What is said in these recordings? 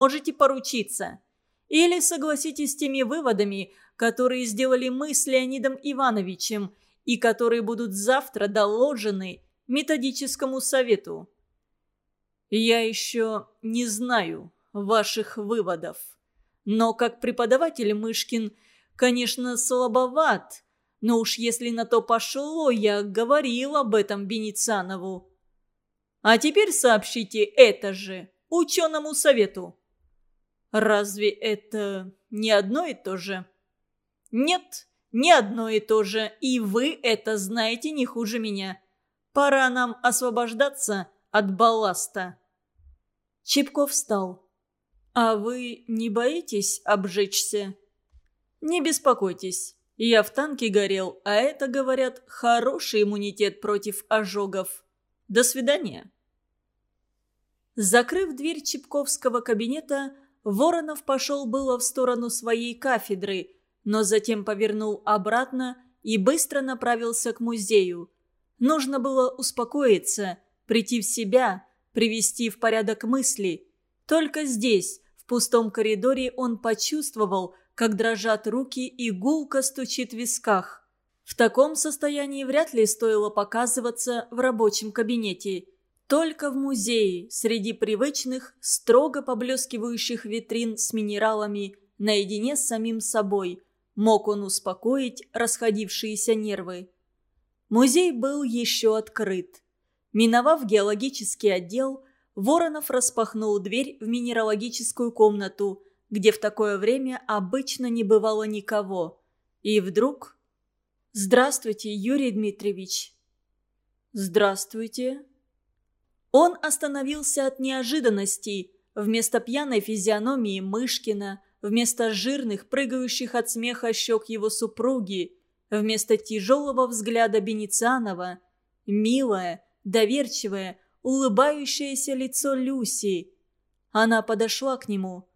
можете поручиться. Или согласитесь с теми выводами, которые сделали мы с Леонидом Ивановичем и которые будут завтра доложены методическому совету. Я еще не знаю ваших выводов. Но как преподаватель Мышкин, конечно, слабоват. Но уж если на то пошло, я говорил об этом Беницанову. А теперь сообщите это же ученому совету. Разве это не одно и то же? Нет, не одно и то же, и вы это знаете не хуже меня. Пора нам освобождаться от балласта. Чепков встал. «А вы не боитесь обжечься?» «Не беспокойтесь. Я в танке горел, а это, говорят, хороший иммунитет против ожогов. До свидания». Закрыв дверь Чепковского кабинета, Воронов пошел было в сторону своей кафедры, но затем повернул обратно и быстро направился к музею. Нужно было успокоиться, прийти в себя, привести в порядок мысли. Только здесь, в пустом коридоре, он почувствовал, как дрожат руки и гулко стучит в висках. В таком состоянии вряд ли стоило показываться в рабочем кабинете – только в музее, среди привычных, строго поблескивающих витрин с минералами, наедине с самим собой, мог он успокоить расходившиеся нервы. Музей был еще открыт. Миновав геологический отдел, Воронов распахнул дверь в минералогическую комнату, где в такое время обычно не бывало никого. И вдруг... «Здравствуйте, Юрий Дмитриевич!» «Здравствуйте!» Он остановился от неожиданности. Вместо пьяной физиономии Мышкина, вместо жирных, прыгающих от смеха щек его супруги, вместо тяжелого взгляда Беницанова, милое, доверчивое, улыбающееся лицо Люси. Она подошла к нему.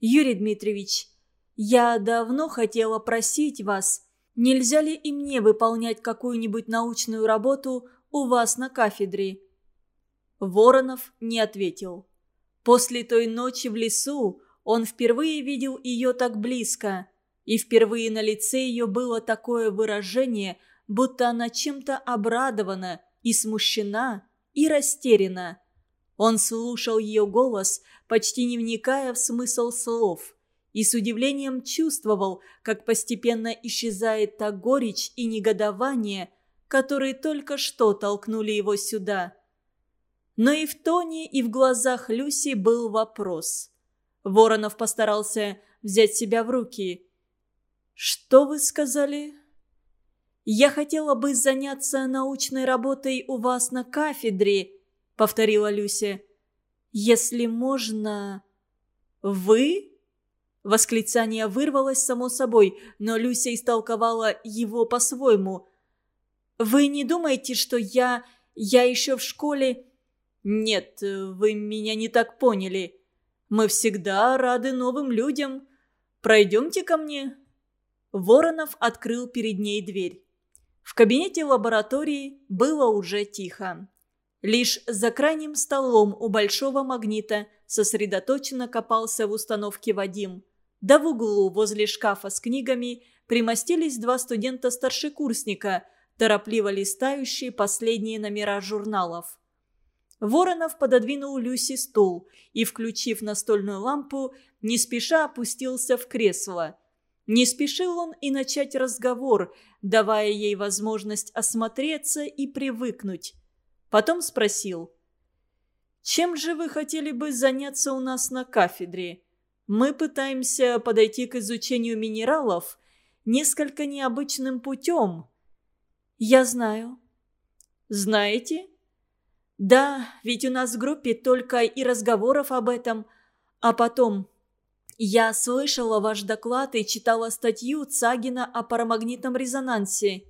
«Юрий Дмитриевич, я давно хотела просить вас, нельзя ли и мне выполнять какую-нибудь научную работу у вас на кафедре?» Воронов не ответил. После той ночи в лесу он впервые видел ее так близко, и впервые на лице ее было такое выражение, будто она чем-то обрадована и смущена, и растеряна. Он слушал ее голос, почти не вникая в смысл слов, и с удивлением чувствовал, как постепенно исчезает та горечь и негодование, которые только что толкнули его сюда. Но и в тоне, и в глазах Люси был вопрос. Воронов постарался взять себя в руки. «Что вы сказали?» «Я хотела бы заняться научной работой у вас на кафедре», — повторила Люся. «Если можно...» «Вы?» Восклицание вырвалось само собой, но Люся истолковала его по-своему. «Вы не думаете, что я... я еще в школе...» «Нет, вы меня не так поняли. Мы всегда рады новым людям. Пройдемте ко мне». Воронов открыл перед ней дверь. В кабинете лаборатории было уже тихо. Лишь за крайним столом у большого магнита сосредоточенно копался в установке Вадим. Да в углу возле шкафа с книгами примостились два студента-старшекурсника, торопливо листающие последние номера журналов. Воронов пододвинул Люси стул и, включив настольную лампу, не спеша опустился в кресло. Не спешил он и начать разговор, давая ей возможность осмотреться и привыкнуть. Потом спросил. «Чем же вы хотели бы заняться у нас на кафедре? Мы пытаемся подойти к изучению минералов несколько необычным путем». «Я знаю». «Знаете?» Да, ведь у нас в группе только и разговоров об этом. А потом... Я слышала ваш доклад и читала статью Цагина о парамагнитном резонансе.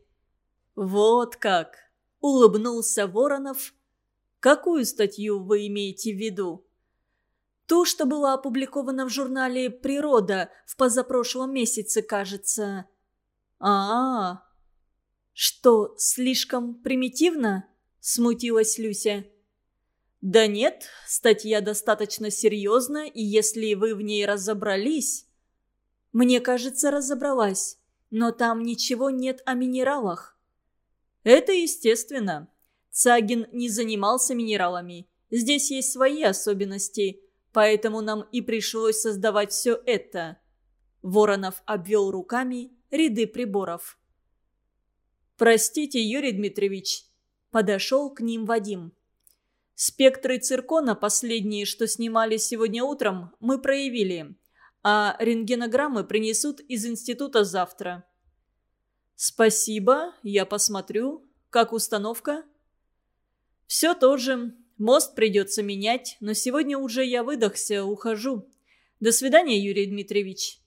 Вот как! Улыбнулся Воронов. Какую статью вы имеете в виду? Ту, что была опубликована в журнале «Природа» в позапрошлом месяце, кажется. А, -а, -а. Что, слишком примитивно? Смутилась Люся. «Да нет, статья достаточно серьезна, и если вы в ней разобрались...» «Мне кажется, разобралась, но там ничего нет о минералах». «Это естественно. Цагин не занимался минералами. Здесь есть свои особенности, поэтому нам и пришлось создавать все это». Воронов обвел руками ряды приборов. «Простите, Юрий Дмитриевич», – подошел к ним Вадим. «Спектры циркона, последние, что снимали сегодня утром, мы проявили, а рентгенограммы принесут из института завтра». «Спасибо, я посмотрю. Как установка?» «Все то же. Мост придется менять, но сегодня уже я выдохся, ухожу. До свидания, Юрий Дмитриевич».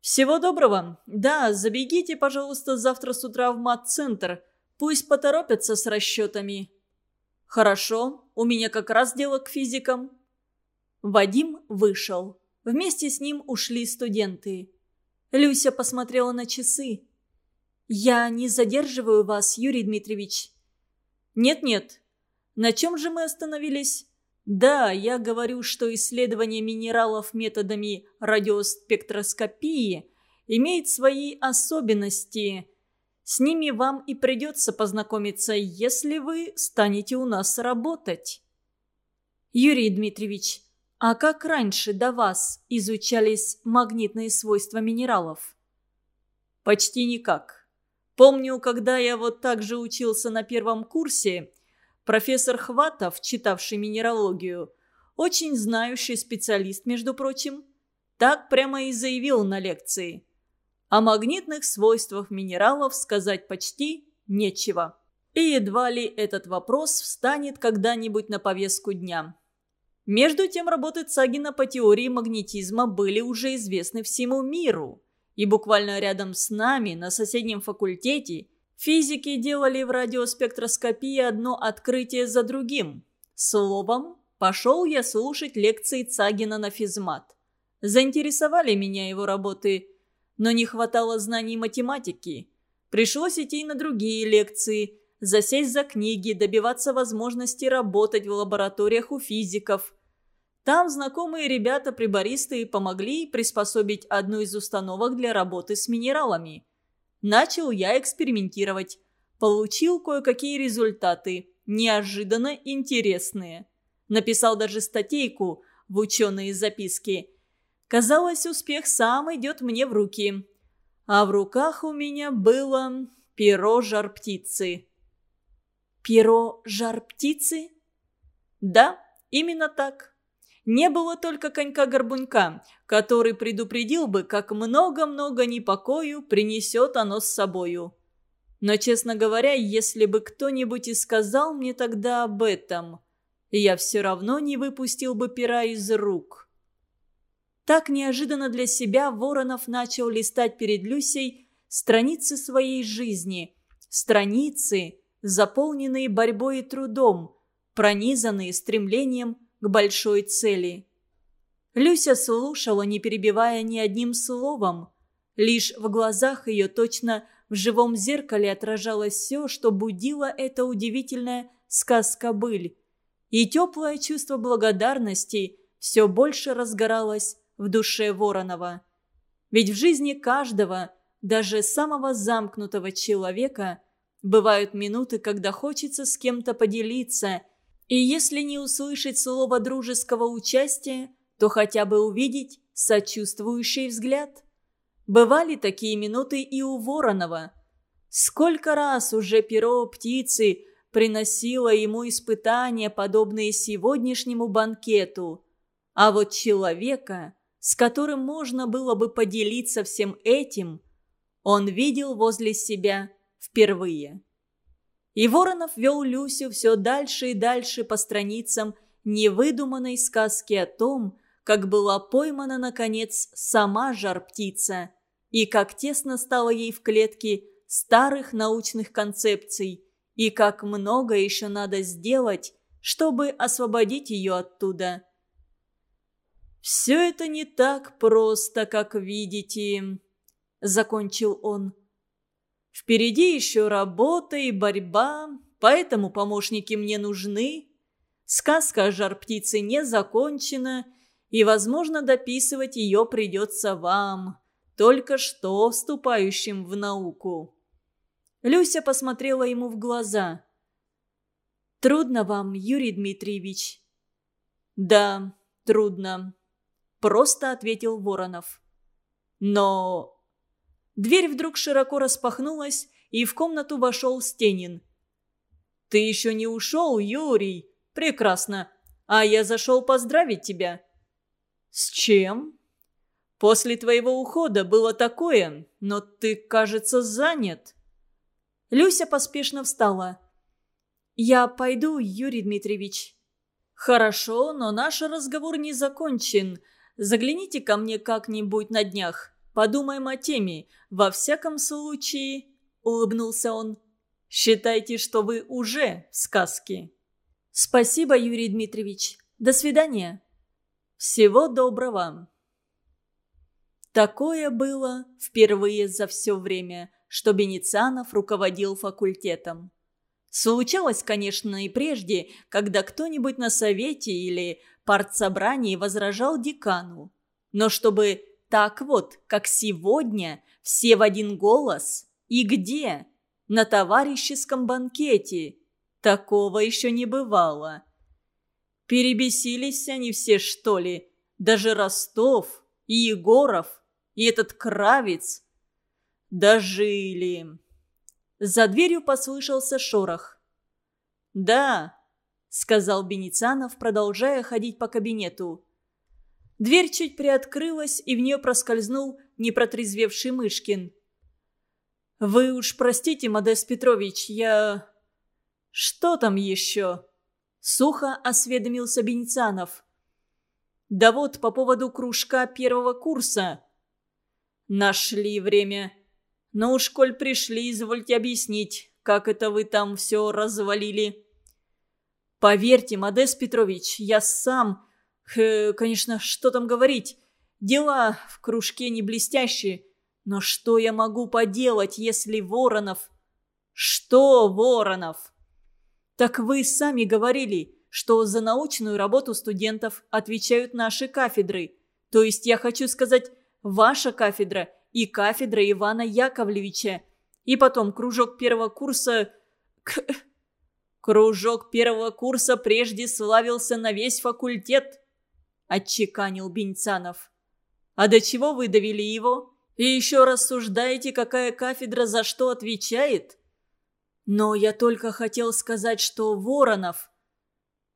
«Всего доброго. Да, забегите, пожалуйста, завтра с утра в мат-центр. Пусть поторопятся с расчетами». «Хорошо, у меня как раз дело к физикам». Вадим вышел. Вместе с ним ушли студенты. Люся посмотрела на часы. «Я не задерживаю вас, Юрий Дмитриевич». «Нет-нет. На чем же мы остановились?» Да, я говорю, что исследование минералов методами радиоспектроскопии имеет свои особенности. С ними вам и придется познакомиться, если вы станете у нас работать. Юрий Дмитриевич, а как раньше до вас изучались магнитные свойства минералов? Почти никак. Помню, когда я вот так же учился на первом курсе, Профессор Хватов, читавший минералогию, очень знающий специалист, между прочим, так прямо и заявил на лекции. О магнитных свойствах минералов сказать почти нечего. И едва ли этот вопрос встанет когда-нибудь на повестку дня. Между тем работы Цагина по теории магнетизма были уже известны всему миру. И буквально рядом с нами, на соседнем факультете – Физики делали в радиоспектроскопии одно открытие за другим. Словом, пошел я слушать лекции Цагина на физмат. Заинтересовали меня его работы, но не хватало знаний математики. Пришлось идти на другие лекции, засесть за книги, добиваться возможности работать в лабораториях у физиков. Там знакомые ребята-прибористы помогли приспособить одну из установок для работы с минералами – Начал я экспериментировать. Получил кое-какие результаты, неожиданно интересные. Написал даже статейку в ученые записки. Казалось, успех сам идет мне в руки. А в руках у меня было перо жар-птицы. Перо жар-птицы? Да, именно так. Не было только конька-горбунька, который предупредил бы, как много-много непокою принесет оно с собою. Но, честно говоря, если бы кто-нибудь и сказал мне тогда об этом, я все равно не выпустил бы пера из рук. Так неожиданно для себя Воронов начал листать перед Люсей страницы своей жизни. Страницы, заполненные борьбой и трудом, пронизанные стремлением к большой цели. Люся слушала, не перебивая ни одним словом. Лишь в глазах ее точно в живом зеркале отражалось все, что будила эта удивительная сказка-быль. И теплое чувство благодарности все больше разгоралось в душе Воронова. Ведь в жизни каждого, даже самого замкнутого человека, бывают минуты, когда хочется с кем-то поделиться – и если не услышать слова дружеского участия, то хотя бы увидеть сочувствующий взгляд. Бывали такие минуты и у Воронова. Сколько раз уже перо птицы приносило ему испытания, подобные сегодняшнему банкету. А вот человека, с которым можно было бы поделиться всем этим, он видел возле себя впервые. И Воронов вел Люсю все дальше и дальше по страницам невыдуманной сказки о том, как была поймана, наконец, сама жар-птица, и как тесно стало ей в клетке старых научных концепций, и как много еще надо сделать, чтобы освободить ее оттуда. «Все это не так просто, как видите», — закончил он. Впереди еще работа и борьба, поэтому помощники мне нужны. Сказка о жар-птице не закончена, и, возможно, дописывать ее придется вам, только что вступающим в науку». Люся посмотрела ему в глаза. «Трудно вам, Юрий Дмитриевич?» «Да, трудно», — просто ответил Воронов. «Но...» Дверь вдруг широко распахнулась, и в комнату вошел Стенин. «Ты еще не ушел, Юрий? Прекрасно. А я зашел поздравить тебя». «С чем?» «После твоего ухода было такое, но ты, кажется, занят». Люся поспешно встала. «Я пойду, Юрий Дмитриевич». «Хорошо, но наш разговор не закончен. Загляните ко мне как-нибудь на днях. Подумаем о теме. Во всяком случае...» — улыбнулся он. «Считайте, что вы уже в сказке». «Спасибо, Юрий Дмитриевич. До свидания». «Всего доброго». Такое было впервые за все время, что Беницанов руководил факультетом. Случалось, конечно, и прежде, когда кто-нибудь на совете или партсобрании возражал декану. Но чтобы так вот, как сегодня, все в один голос? И где? На товарищеском банкете. Такого еще не бывало. Перебесились они все, что ли? Даже Ростов и Егоров и этот Кравец. Дожили. За дверью послышался шорох. «Да», — сказал Беницанов, продолжая ходить по кабинету. Дверь чуть приоткрылась, и в нее проскользнул непротрезвевший Мышкин. «Вы уж простите, Модест Петрович, я...» «Что там еще?» Сухо осведомился Беницанов. «Да вот по поводу кружка первого курса». «Нашли время. Но уж коль пришли, извольте объяснить, как это вы там все развалили. Поверьте, Модес Петрович, я сам... Х, конечно, что там говорить. Дела в кружке не блестящие. Но что я могу поделать, если Воронов... Что Воронов? Так вы сами говорили, что за научную работу студентов отвечают наши кафедры. То есть я хочу сказать, ваша кафедра и кафедра Ивана Яковлевича. И потом кружок первого курса... Кружок первого курса прежде славился на весь факультет, отчеканил Бенцанов. А до чего вы довели его? И еще рассуждаете, какая кафедра за что отвечает? Но я только хотел сказать, что Воронов...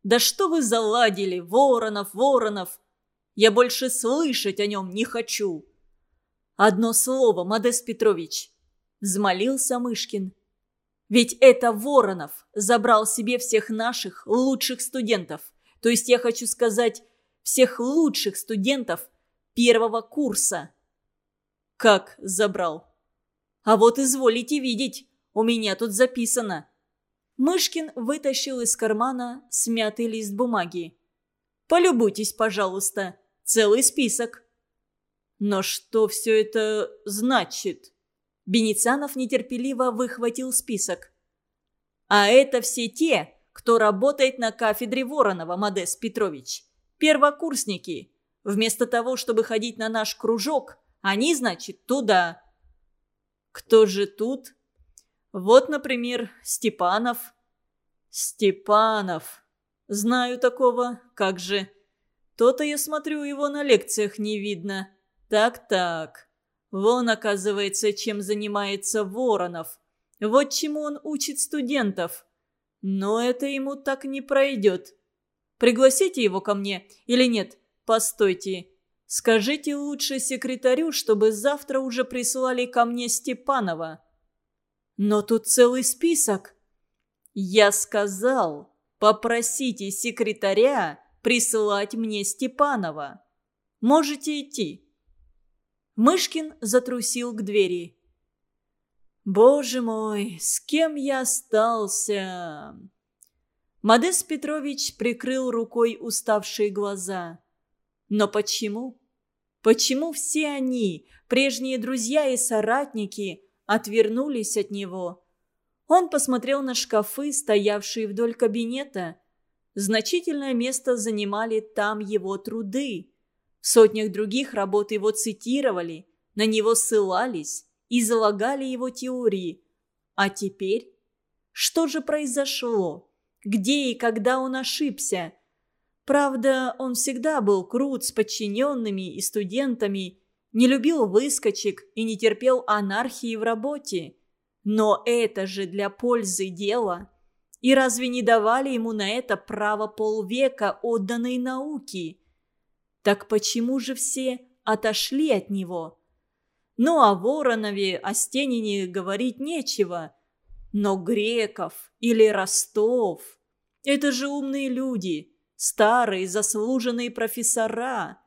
Да что вы заладили, Воронов, Воронов! Я больше слышать о нем не хочу. «Одно слово, Модест Петрович!» – взмолился Мышкин. «Ведь это Воронов забрал себе всех наших лучших студентов. То есть я хочу сказать, всех лучших студентов первого курса». «Как забрал?» «А вот изволите видеть, у меня тут записано». Мышкин вытащил из кармана смятый лист бумаги. «Полюбуйтесь, пожалуйста, целый список». Но что все это значит? Беницанов нетерпеливо выхватил список. А это все те, кто работает на кафедре Воронова, Модес Петрович. Первокурсники. Вместо того, чтобы ходить на наш кружок, они, значит, туда. Кто же тут? Вот, например, Степанов. Степанов. Знаю такого, как же. То-то я смотрю, его на лекциях не видно. Так-так. Вон, оказывается, чем занимается Воронов. Вот чему он учит студентов. Но это ему так не пройдет. Пригласите его ко мне или нет? Постойте. Скажите лучше секретарю, чтобы завтра уже прислали ко мне Степанова. Но тут целый список. Я сказал, попросите секретаря присылать мне Степанова. Можете идти. Мышкин затрусил к двери. «Боже мой, с кем я остался?» Модес Петрович прикрыл рукой уставшие глаза. «Но почему? Почему все они, прежние друзья и соратники, отвернулись от него?» Он посмотрел на шкафы, стоявшие вдоль кабинета. Значительное место занимали там его труды. В сотнях других работ его цитировали, на него ссылались и залагали его теории. А теперь? Что же произошло? Где и когда он ошибся? Правда, он всегда был крут с подчиненными и студентами, не любил выскочек и не терпел анархии в работе. Но это же для пользы дела. И разве не давали ему на это право полвека отданной науки? Так почему же все отошли от него? Ну, о Воронове, о Стенине говорить нечего. Но Греков или Ростов – это же умные люди, старые заслуженные профессора.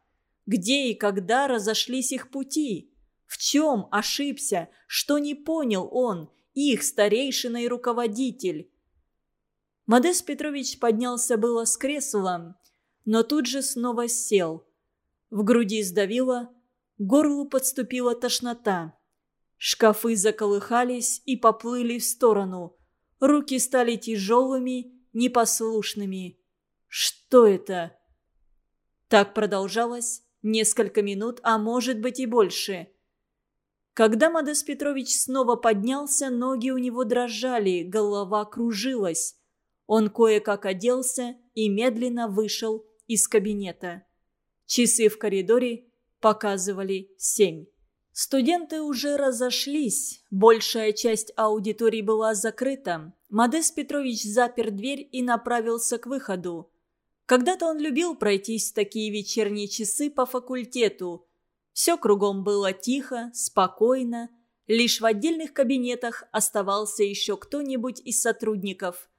Где и когда разошлись их пути? В чем ошибся, что не понял он, их старейшина и руководитель? Модес Петрович поднялся было с кресла, но тут же снова сел. В груди сдавило, горлу подступила тошнота. Шкафы заколыхались и поплыли в сторону. Руки стали тяжелыми, непослушными. Что это? Так продолжалось несколько минут, а может быть и больше. Когда Модес Петрович снова поднялся, ноги у него дрожали, голова кружилась. Он кое-как оделся и медленно вышел из кабинета. Часы в коридоре показывали семь. Студенты уже разошлись, большая часть аудитории была закрыта. Модес Петрович запер дверь и направился к выходу. Когда-то он любил пройтись в такие вечерние часы по факультету. Все кругом было тихо, спокойно. Лишь в отдельных кабинетах оставался еще кто-нибудь из сотрудников.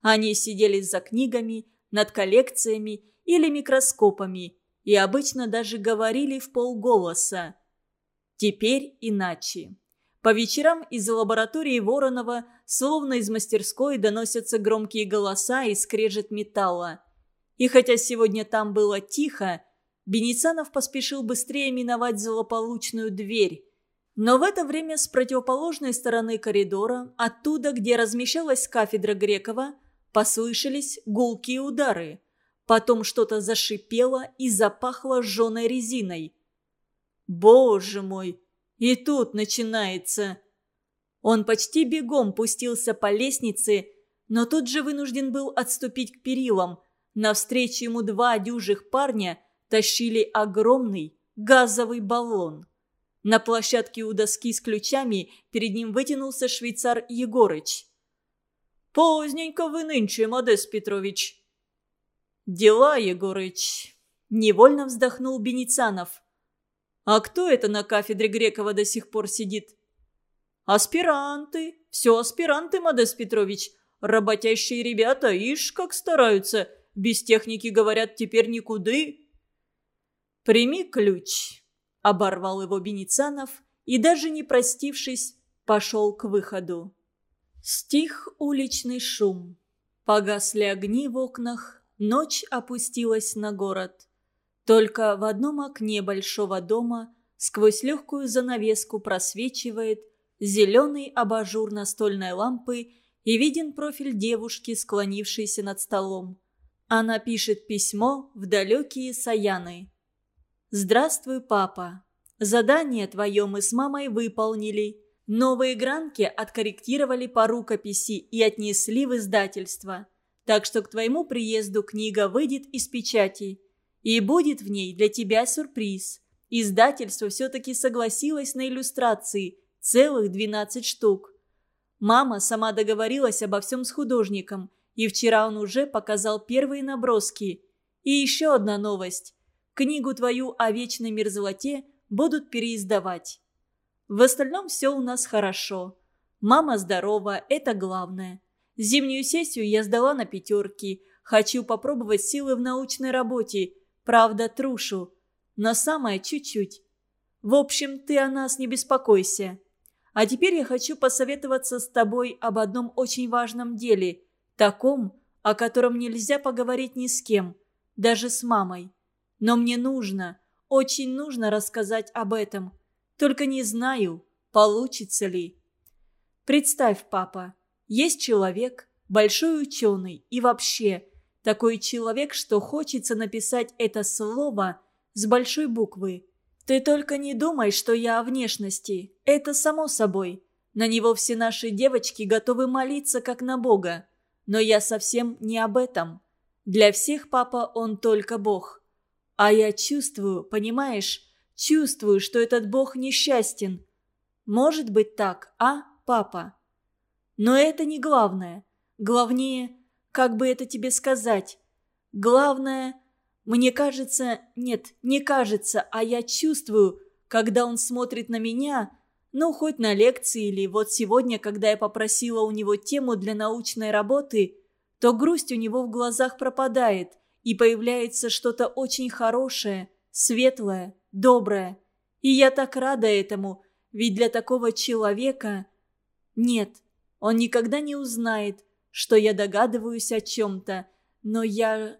Они сидели за книгами, над коллекциями или микроскопами и обычно даже говорили в полголоса. Теперь иначе. По вечерам из лаборатории Воронова, словно из мастерской, доносятся громкие голоса и скрежет металла. И хотя сегодня там было тихо, Беницанов поспешил быстрее миновать злополучную дверь. Но в это время с противоположной стороны коридора, оттуда, где размещалась кафедра Грекова, послышались гулкие удары. Потом что-то зашипело и запахло жженой резиной. «Боже мой! И тут начинается!» Он почти бегом пустился по лестнице, но тут же вынужден был отступить к перилам. Навстречу ему два дюжих парня тащили огромный газовый баллон. На площадке у доски с ключами перед ним вытянулся швейцар Егорыч. «Поздненько вы нынче, Модес Петрович». «Дела, Егорыч», — невольно вздохнул Беницанов. «А кто это на кафедре Грекова до сих пор сидит?» «Аспиранты. Все аспиранты, Модес Петрович. Работящие ребята, ишь, как стараются. Без техники, говорят, теперь никуды». «Прими ключ», — оборвал его Беницанов и, даже не простившись, пошел к выходу. Стих уличный шум. Погасли огни в окнах, ночь опустилась на город. Только в одном окне большого дома сквозь легкую занавеску просвечивает зеленый абажур настольной лампы и виден профиль девушки, склонившейся над столом. Она пишет письмо в далекие Саяны. «Здравствуй, папа. Задание твое мы с мамой выполнили. Новые гранки откорректировали по рукописи и отнесли в издательство. Так что к твоему приезду книга выйдет из печати. И будет в ней для тебя сюрприз. Издательство все-таки согласилось на иллюстрации, целых 12 штук. Мама сама договорилась обо всем с художником, и вчера он уже показал первые наброски. И еще одна новость. Книгу твою о вечной мерзлоте будут переиздавать. В остальном все у нас хорошо. Мама здорова, это главное. Зимнюю сессию я сдала на пятерки. Хочу попробовать силы в научной работе. Правда, трушу. Но самое чуть-чуть. В общем, ты о нас не беспокойся. А теперь я хочу посоветоваться с тобой об одном очень важном деле. Таком, о котором нельзя поговорить ни с кем. Даже с мамой. Но мне нужно, очень нужно рассказать об этом. Только не знаю, получится ли. Представь, папа, есть человек, большой ученый, и вообще, Такой человек, что хочется написать это слово с большой буквы. Ты только не думай, что я о внешности. Это само собой. На него все наши девочки готовы молиться, как на Бога. Но я совсем не об этом. Для всех папа он только Бог. А я чувствую, понимаешь, чувствую, что этот Бог несчастен. Может быть так, а, папа? Но это не главное. Главнее, как бы это тебе сказать? Главное, мне кажется, нет, не кажется, а я чувствую, когда он смотрит на меня, ну, хоть на лекции или вот сегодня, когда я попросила у него тему для научной работы, то грусть у него в глазах пропадает, и появляется что-то очень хорошее, светлое, доброе. И я так рада этому, ведь для такого человека... Нет, он никогда не узнает, что я догадываюсь о чем-то, но я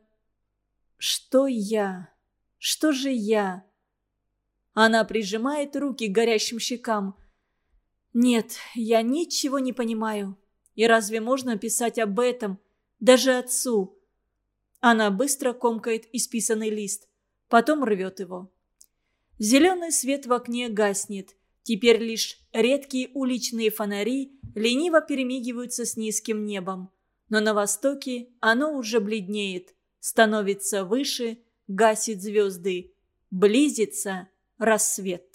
что я? Что же я? Она прижимает руки к горящим щекам. Нет, я ничего не понимаю. И разве можно писать об этом? Даже отцу. Она быстро комкает исписанный лист. Потом рвет его. Зеленый свет в окне гаснет. Теперь лишь редкие уличные фонари лениво перемигиваются с низким небом. Но на востоке оно уже бледнеет становится выше, гасит звезды. Близится рассвет.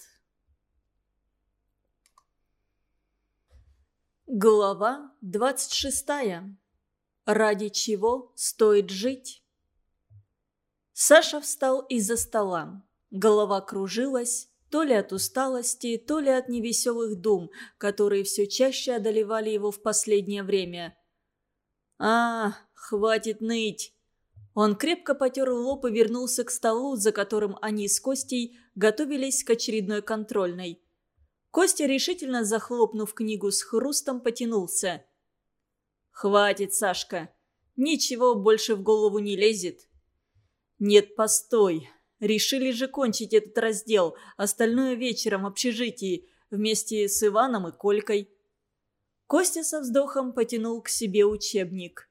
Глава 26. Ради чего стоит жить? Саша встал из-за стола. Голова кружилась, то ли от усталости, то ли от невеселых дум, которые все чаще одолевали его в последнее время. «А, хватит ныть!» Он крепко потер лоб и вернулся к столу, за которым они с Костей готовились к очередной контрольной. Костя, решительно захлопнув книгу с хрустом, потянулся. «Хватит, Сашка. Ничего больше в голову не лезет». «Нет, постой. Решили же кончить этот раздел, остальное вечером в общежитии, вместе с Иваном и Колькой». Костя со вздохом потянул к себе учебник.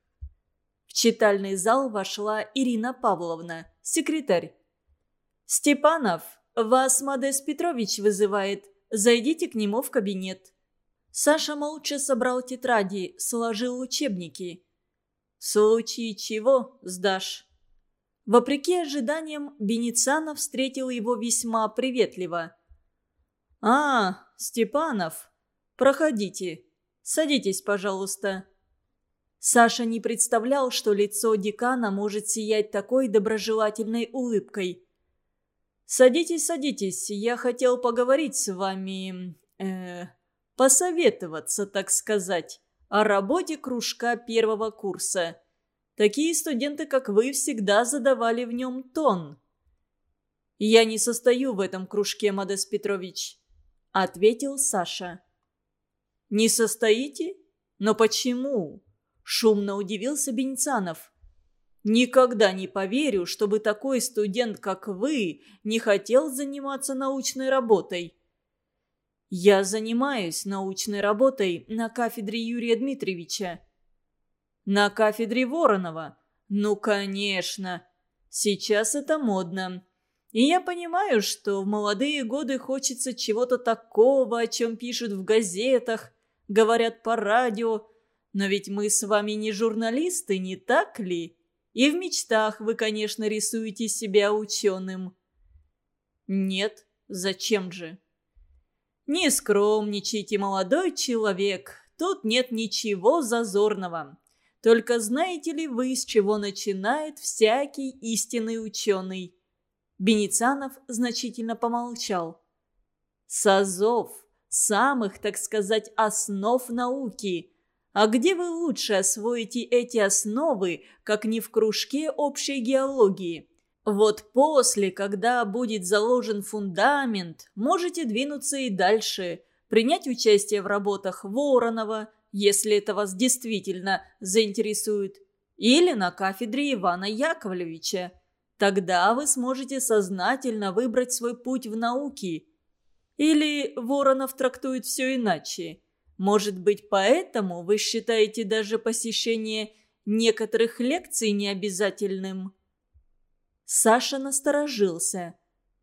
В читальный зал вошла Ирина Павловна, секретарь. «Степанов, вас Модес Петрович вызывает. Зайдите к нему в кабинет». Саша молча собрал тетради, сложил учебники. «В случае чего сдашь?» Вопреки ожиданиям, Беницанов встретил его весьма приветливо. «А, Степанов, проходите. Садитесь, пожалуйста». Саша не представлял, что лицо декана может сиять такой доброжелательной улыбкой. «Садитесь, садитесь, я хотел поговорить с вами... Э, посоветоваться, так сказать, о работе кружка первого курса. Такие студенты, как вы, всегда задавали в нем тон». «Я не состою в этом кружке, Модес Петрович», — ответил Саша. «Не состоите? Но почему?» Шумно удивился Бенцанов. «Никогда не поверю, чтобы такой студент, как вы, не хотел заниматься научной работой». «Я занимаюсь научной работой на кафедре Юрия Дмитриевича». «На кафедре Воронова? Ну, конечно. Сейчас это модно. И я понимаю, что в молодые годы хочется чего-то такого, о чем пишут в газетах, говорят по радио, но ведь мы с вами не журналисты, не так ли? И в мечтах вы, конечно, рисуете себя ученым». «Нет, зачем же?» «Не скромничайте, молодой человек. Тут нет ничего зазорного. Только знаете ли вы, с чего начинает всякий истинный ученый?» Беницанов значительно помолчал. «С азов, самых, так сказать, основ науки. А где вы лучше освоите эти основы, как не в кружке общей геологии? Вот после, когда будет заложен фундамент, можете двинуться и дальше, принять участие в работах Воронова, если это вас действительно заинтересует, или на кафедре Ивана Яковлевича. Тогда вы сможете сознательно выбрать свой путь в науке. Или Воронов трактует все иначе – может быть, поэтому вы считаете даже посещение некоторых лекций необязательным. Саша насторожился.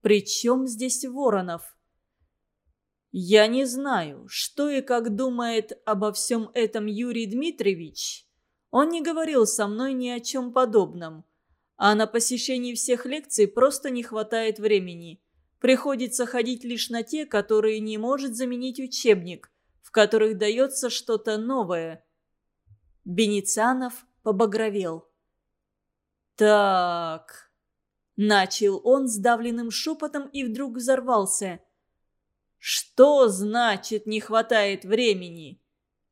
Причем здесь Воронов? Я не знаю, что и как думает обо всем этом Юрий Дмитриевич. Он не говорил со мной ни о чем подобном. А на посещении всех лекций просто не хватает времени. Приходится ходить лишь на те, которые не может заменить учебник, в которых дается что-то новое. Беницанов побагровел. «Так...» Начал он сдавленным шепотом и вдруг взорвался. «Что значит не хватает времени?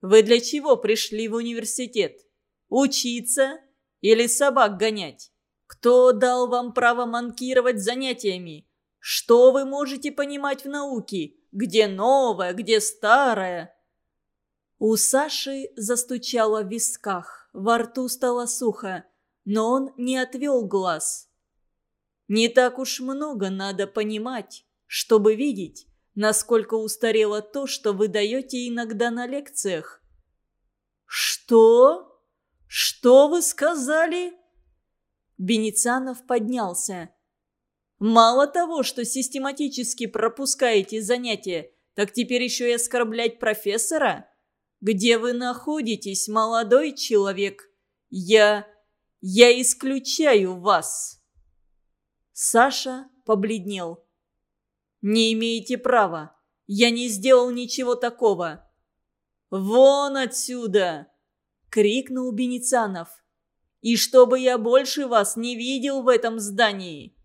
Вы для чего пришли в университет? Учиться или собак гонять? Кто дал вам право манкировать занятиями? Что вы можете понимать в науке? Где новое, где старое?» У Саши застучало в висках, во рту стало сухо, но он не отвел глаз. Не так уж много надо понимать, чтобы видеть, насколько устарело то, что вы даете иногда на лекциях. «Что? Что вы сказали?» Беницанов поднялся. «Мало того, что систематически пропускаете занятия, так теперь еще и оскорблять профессора? Где вы находитесь, молодой человек? Я... я исключаю вас!» Саша побледнел. «Не имеете права. Я не сделал ничего такого». «Вон отсюда!» — крикнул Беницанов. «И чтобы я больше вас не видел в этом здании!»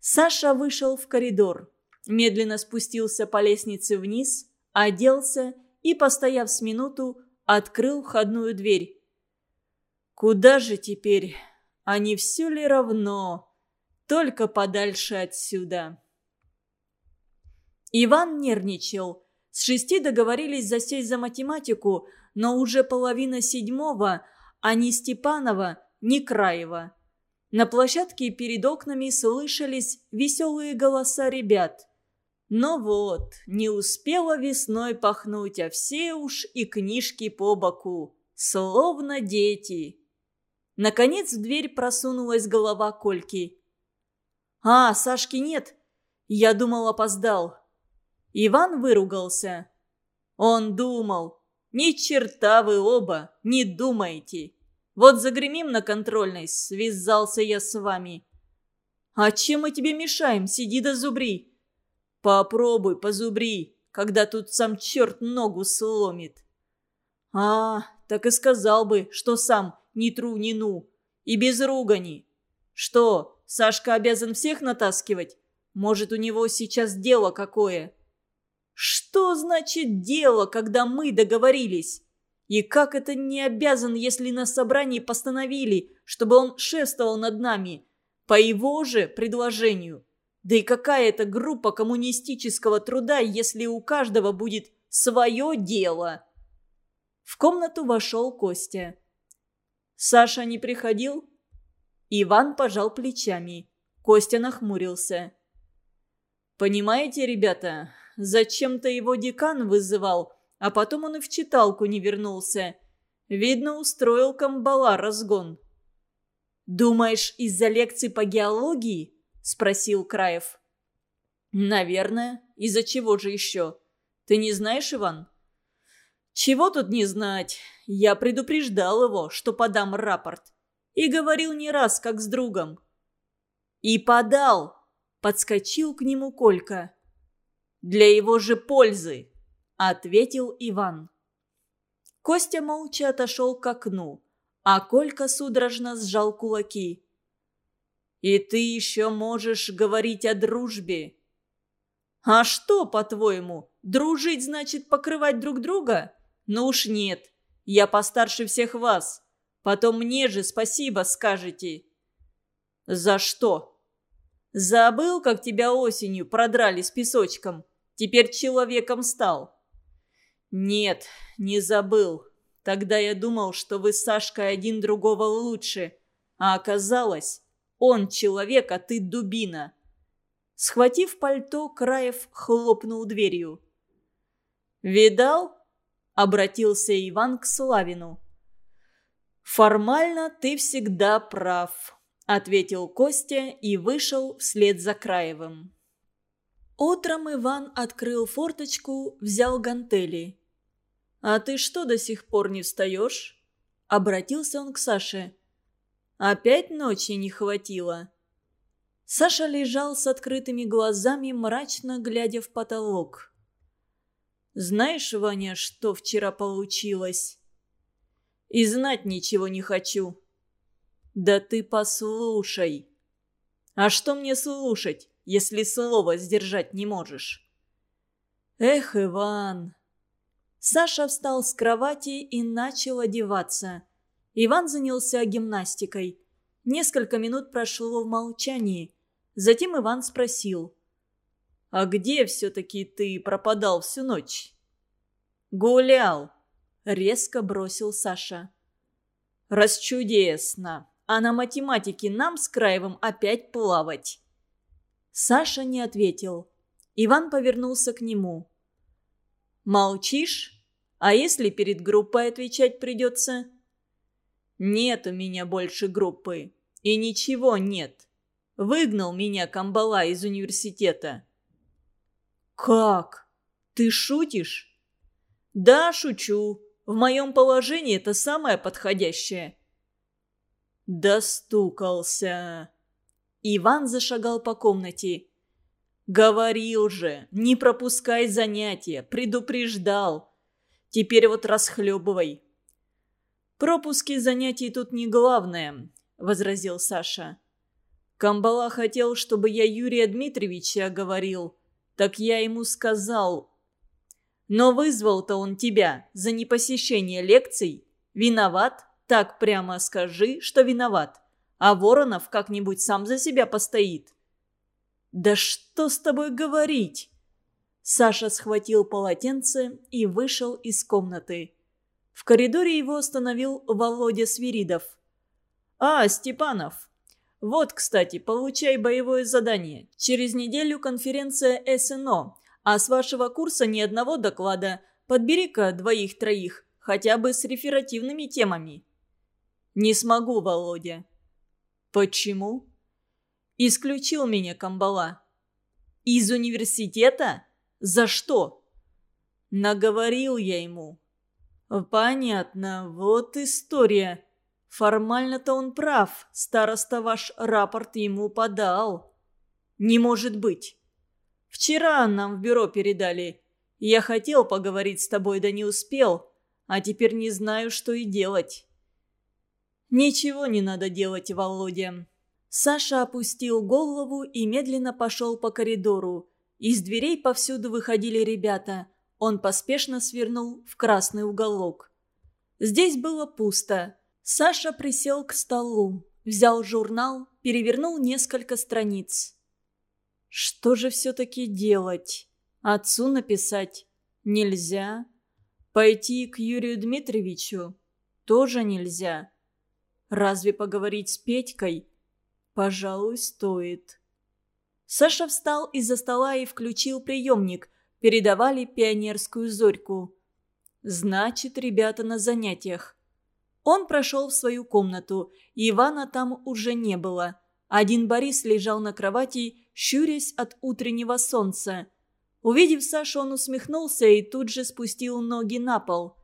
Саша вышел в коридор, медленно спустился по лестнице вниз, оделся и, постояв с минуту, открыл входную дверь. «Куда же теперь? А не все ли равно?» Только подальше отсюда. Иван нервничал. С шести договорились засесть за математику, но уже половина седьмого, а ни Степанова, ни Краева. На площадке перед окнами слышались веселые голоса ребят. Но вот, не успела весной пахнуть, а все уж и книжки по боку, словно дети. Наконец в дверь просунулась голова Кольки. «А, Сашки нет. Я думал, опоздал». Иван выругался. Он думал. «Ни черта вы оба, не думаете. Вот загремим на контрольной, связался я с вами». «А чем мы тебе мешаем? Сиди да зубри». «Попробуй, позубри, когда тут сам черт ногу сломит». «А, так и сказал бы, что сам ни тру, ни ну. И без ругани. Что, Сашка обязан всех натаскивать? Может, у него сейчас дело какое?» «Что значит дело, когда мы договорились? И как это не обязан, если на собрании постановили, чтобы он шествовал над нами? По его же предложению. Да и какая это группа коммунистического труда, если у каждого будет свое дело?» В комнату вошел Костя. «Саша не приходил?» Иван пожал плечами. Костя нахмурился. «Понимаете, ребята, зачем-то его декан вызывал, а потом он и в читалку не вернулся. Видно, устроил камбала разгон». «Думаешь, из-за лекции по геологии?» – спросил Краев. «Наверное. Из-за чего же еще? Ты не знаешь, Иван?» «Чего тут не знать? Я предупреждал его, что подам рапорт. И говорил не раз, как с другом. «И подал!» – подскочил к нему Колька. «Для его же пользы!» – ответил Иван. Костя молча отошел к окну, а Колька судорожно сжал кулаки. «И ты еще можешь говорить о дружбе?» «А что, по-твоему, дружить значит покрывать друг друга? Ну уж нет, я постарше всех вас. Потом мне же спасибо скажете». «За что?» «Забыл, как тебя осенью продрали с песочком? Теперь человеком стал». «Нет, не забыл. Тогда я думал, что вы с Сашкой один другого лучше. А оказалось, он человек, а ты дубина». Схватив пальто, Краев хлопнул дверью. «Видал?» — обратился Иван к Славину. «Формально ты всегда прав», – ответил Костя и вышел вслед за Краевым. Утром Иван открыл форточку, взял гантели. «А ты что до сих пор не встаешь?» – обратился он к Саше. «Опять ночи не хватило?» Саша лежал с открытыми глазами, мрачно глядя в потолок. «Знаешь, Ваня, что вчера получилось?» «И знать ничего не хочу». «Да ты послушай!» «А что мне слушать, если слово сдержать не можешь?» «Эх, Иван!» Саша встал с кровати и начал одеваться. Иван занялся гимнастикой. Несколько минут прошло в молчании. Затем Иван спросил. «А где все-таки ты пропадал всю ночь?» «Гулял», — резко бросил Саша. «Расчудесно. А на математике нам с Краевым опять плавать». Саша не ответил. Иван повернулся к нему. «Молчишь? А если перед группой отвечать придется?» «Нет у меня больше группы. И ничего нет. Выгнал меня Камбала из университета». «Как? Ты шутишь?» «Да, шучу. В моем положении это самое подходящее». Достукался. Иван зашагал по комнате. «Говорил же, не пропускай занятия, предупреждал. Теперь вот расхлебывай». «Пропуски занятий тут не главное», — возразил Саша. Камбала хотел, чтобы я Юрия Дмитриевича говорил. Так я ему сказал. Но вызвал-то он тебя за непосещение лекций. Виноват? Так прямо скажи, что виноват. А Воронов как-нибудь сам за себя постоит. «Да что с тобой говорить?» Саша схватил полотенце и вышел из комнаты. В коридоре его остановил Володя Свиридов. «А, Степанов, вот, кстати, получай боевое задание. Через неделю конференция СНО, а с вашего курса ни одного доклада. Подбери-ка двоих-троих, хотя бы с реферативными темами». «Не смогу, Володя». «Почему?» «Исключил меня Камбала». «Из университета? За что?» «Наговорил я ему». «Понятно, вот история». Формально-то он прав, староста ваш рапорт ему подал. Не может быть. Вчера нам в бюро передали. Я хотел поговорить с тобой, да не успел, а теперь не знаю, что и делать. Ничего не надо делать, Володя. Саша опустил голову и медленно пошел по коридору. Из дверей повсюду выходили ребята. Он поспешно свернул в красный уголок. Здесь было пусто. Саша присел к столу, взял журнал, перевернул несколько страниц. Что же все-таки делать? Отцу написать нельзя. Пойти к Юрию Дмитриевичу тоже нельзя. Разве поговорить с Петькой? Пожалуй, стоит. Саша встал из-за стола и включил приемник. Передавали пионерскую зорьку. Значит, ребята на занятиях. Он прошел в свою комнату, Ивана там уже не было. Один Борис лежал на кровати, щурясь от утреннего солнца. Увидев Сашу, он усмехнулся и тут же спустил ноги на пол.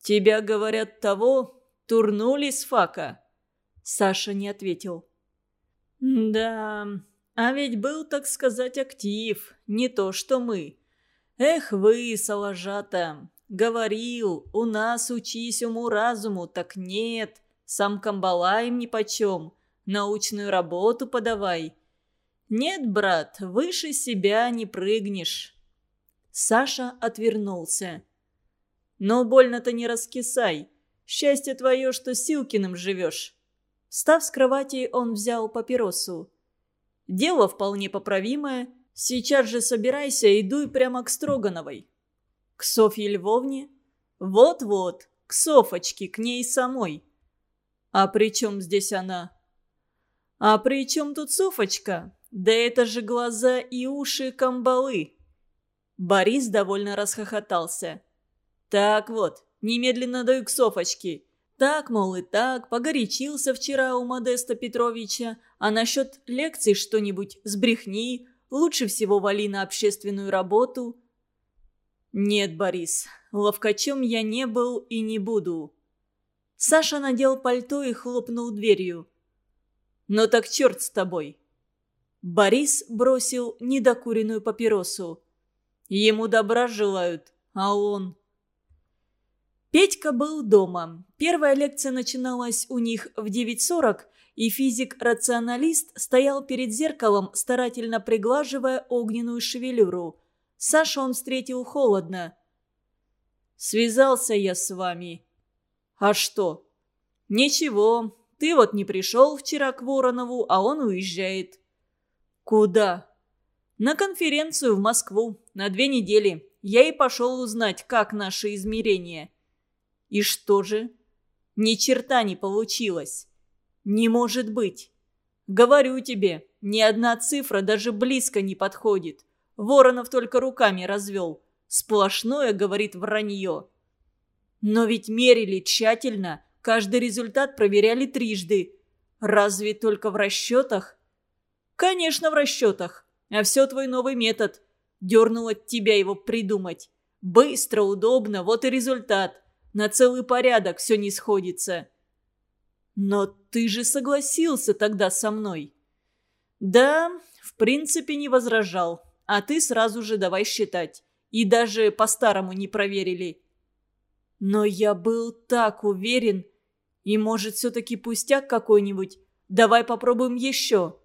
«Тебя, говорят, того турнули с фака?» Саша не ответил. «Да, а ведь был, так сказать, актив, не то что мы. Эх вы, салажата, Говорил, у нас учись уму-разуму, так нет. Сам Камбала им нипочем. Научную работу подавай. Нет, брат, выше себя не прыгнешь. Саша отвернулся. Но больно-то не раскисай. Счастье твое, что Силкиным живешь. Встав с кровати, он взял папиросу. Дело вполне поправимое. Сейчас же собирайся и дуй прямо к Строгановой. К Софье Львовне? Вот-вот, к Софочке, к ней самой. А при чем здесь она? А при чем тут Софочка? Да это же глаза и уши камбалы. Борис довольно расхохотался. Так вот, немедленно даю к Софочке. Так, мол, и так, погорячился вчера у Модеста Петровича, а насчет лекций что-нибудь сбрехни, лучше всего вали на общественную работу. Нет, Борис, ловкачом я не был и не буду. Саша надел пальто и хлопнул дверью. «Ну так черт с тобой!» Борис бросил недокуренную папиросу. Ему добра желают, а он... Петька был дома. Первая лекция начиналась у них в 9.40, и физик-рационалист стоял перед зеркалом, старательно приглаживая огненную шевелюру. Сашу он встретил холодно. «Связался я с вами». «А что?» «Ничего. Ты вот не пришел вчера к Воронову, а он уезжает». «Куда?» «На конференцию в Москву. На две недели. Я и пошел узнать, как наши измерения». «И что же?» «Ни черта не получилось». «Не может быть». «Говорю тебе, ни одна цифра даже близко не подходит. Воронов только руками развел. Сплошное, говорит, вранье». «Но ведь мерили тщательно, каждый результат проверяли трижды. Разве только в расчетах?» «Конечно, в расчетах. А все твой новый метод. Дернул от тебя его придумать. Быстро, удобно, вот и результат. На целый порядок все не сходится». «Но ты же согласился тогда со мной». «Да, в принципе не возражал. А ты сразу же давай считать. И даже по-старому не проверили». «Но я был так уверен. И может все-таки пустяк какой-нибудь. Давай попробуем еще».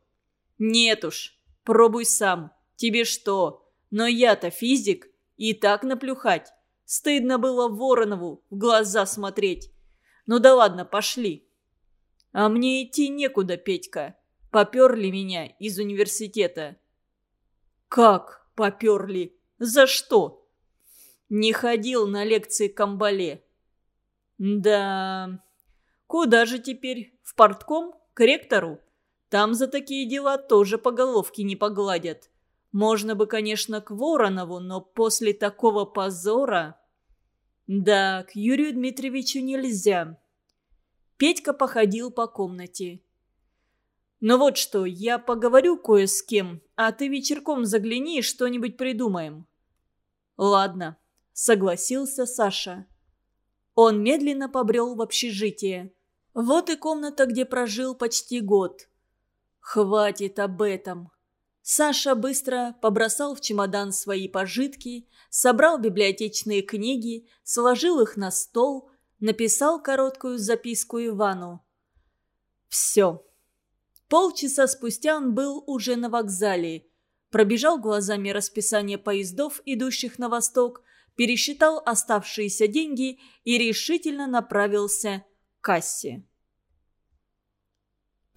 «Нет уж, пробуй сам. Тебе что? Но я-то физик, и так наплюхать. Стыдно было Воронову в глаза смотреть. Ну да ладно, пошли». «А мне идти некуда, Петька. Поперли меня из университета». «Как поперли? За что?» «Не ходил на лекции Камбале». «Да... Куда же теперь? В портком? К ректору?» Там за такие дела тоже по головке не погладят. Можно бы, конечно, к Воронову, но после такого позора... Да, к Юрию Дмитриевичу нельзя. Петька походил по комнате. «Ну вот что, я поговорю кое с кем, а ты вечерком загляни что-нибудь придумаем». «Ладно», — согласился Саша. Он медленно побрел в общежитие. Вот и комната, где прожил почти год. Хватит об этом. Саша быстро побросал в чемодан свои пожитки, собрал библиотечные книги, сложил их на стол, написал короткую записку Ивану. Все. Полчаса спустя он был уже на вокзале. Пробежал глазами расписание поездов, идущих на восток, пересчитал оставшиеся деньги и решительно направился к кассе.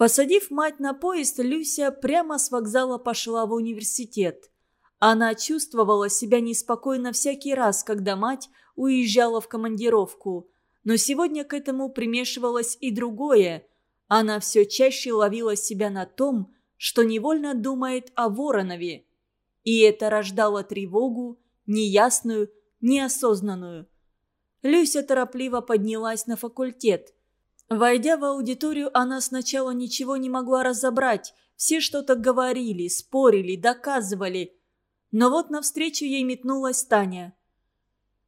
Посадив мать на поезд, Люся прямо с вокзала пошла в университет. Она чувствовала себя неспокойно всякий раз, когда мать уезжала в командировку. Но сегодня к этому примешивалось и другое. Она все чаще ловила себя на том, что невольно думает о Воронове. И это рождало тревогу, неясную, неосознанную. Люся торопливо поднялась на факультет – Войдя в аудиторию, она сначала ничего не могла разобрать. Все что-то говорили, спорили, доказывали. Но вот навстречу ей метнулась Таня.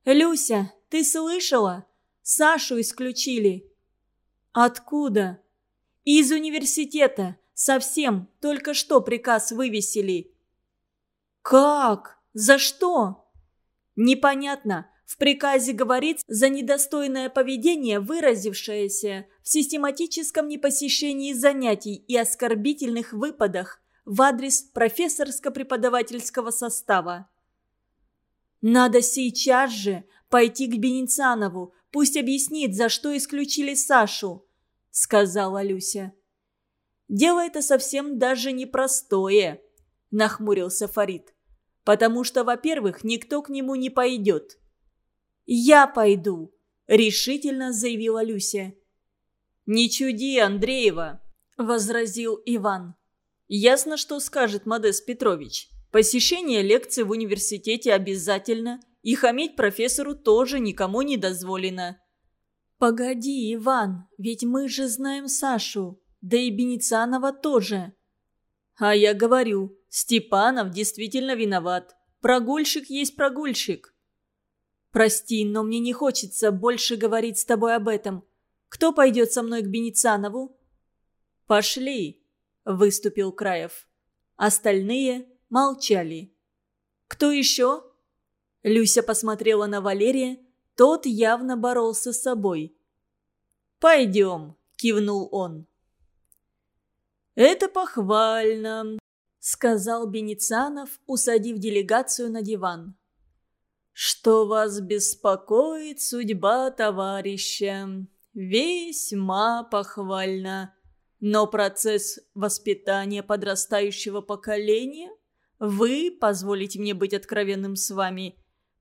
«Люся, ты слышала? Сашу исключили». «Откуда?» «Из университета. Совсем. Только что приказ вывесили». «Как? За что?» «Непонятно. В приказе говорится за недостойное поведение, выразившееся в систематическом непосещении занятий и оскорбительных выпадах в адрес профессорско-преподавательского состава. «Надо сейчас же пойти к Беницанову, пусть объяснит, за что исключили Сашу», — сказала Люся. «Дело это совсем даже непростое», — нахмурился Фарид. «Потому что, во-первых, никто к нему не пойдет». «Я пойду», — решительно заявила Люся. «Не чуди, Андреева», — возразил Иван. «Ясно, что скажет Модес Петрович. Посещение лекции в университете обязательно, и хамить профессору тоже никому не дозволено». «Погоди, Иван, ведь мы же знаем Сашу, да и Беницанова тоже». «А я говорю, Степанов действительно виноват. Прогульщик есть прогульщик». «Прости, но мне не хочется больше говорить с тобой об этом. Кто пойдет со мной к Беницанову?» «Пошли», — выступил Краев. Остальные молчали. «Кто еще?» Люся посмотрела на Валерия, тот явно боролся с собой. «Пойдем», — кивнул он. «Это похвально», — сказал Беницанов, усадив делегацию на диван. «Что вас беспокоит судьба товарища? Весьма похвально. Но процесс воспитания подрастающего поколения, вы, позволите мне быть откровенным с вами,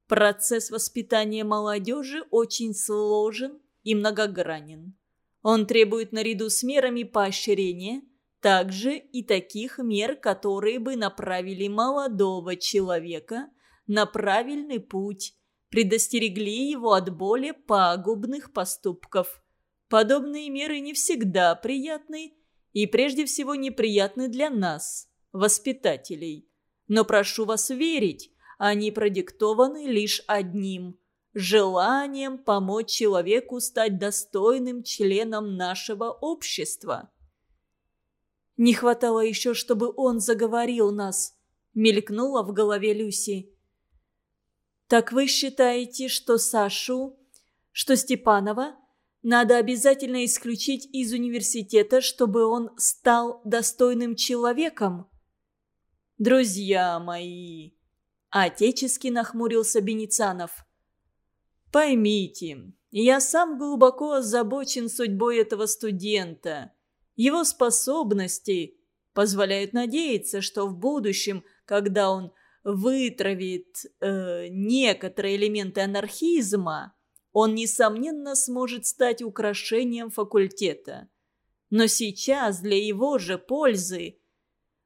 процесс воспитания молодежи очень сложен и многогранен. Он требует наряду с мерами поощрения также и таких мер, которые бы направили молодого человека на правильный путь, предостерегли его от более пагубных поступков. Подобные меры не всегда приятны и прежде всего неприятны для нас, воспитателей. Но прошу вас верить, они продиктованы лишь одним – желанием помочь человеку стать достойным членом нашего общества. Не хватало еще, чтобы он заговорил нас, мелькнуло в голове Люси. «Так вы считаете, что Сашу, что Степанова надо обязательно исключить из университета, чтобы он стал достойным человеком. «Друзья мои!» – отечески нахмурился Беницанов. «Поймите, я сам глубоко озабочен судьбой этого студента. Его способности позволяют надеяться, что в будущем, когда он вытравит э, некоторые элементы анархизма, он, несомненно, сможет стать украшением факультета. Но сейчас для его же пользы...